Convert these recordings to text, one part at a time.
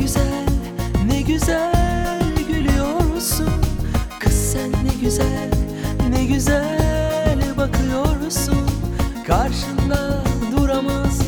güzel, ne güzel gülüyorsun. Kız sen ne güzel, ne güzel bakıyorsun. Karşında duramaz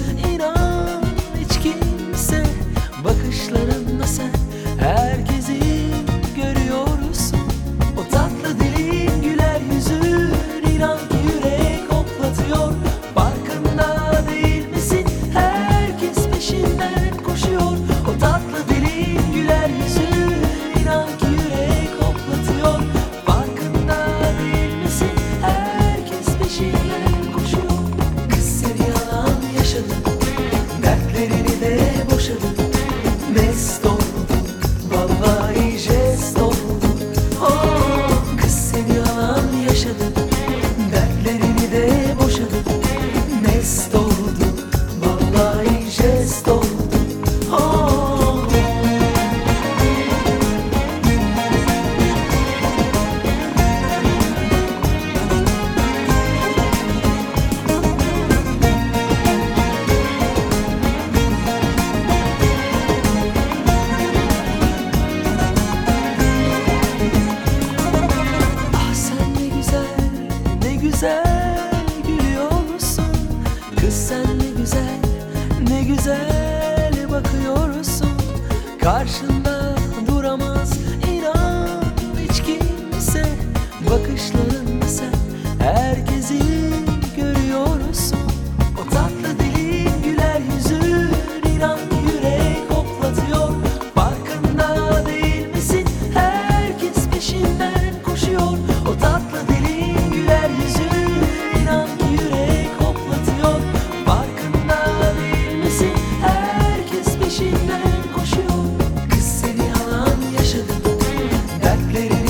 karşılık Lady.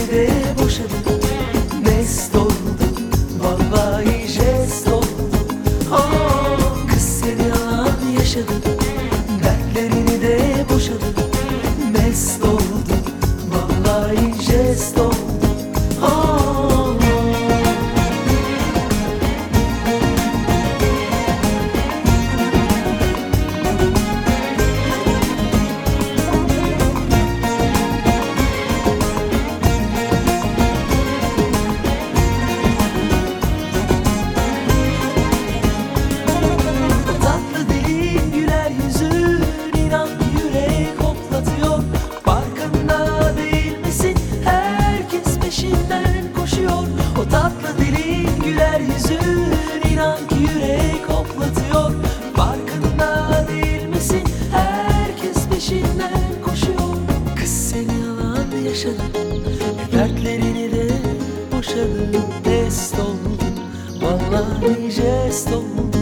Dest oldun Vallahi jest oldun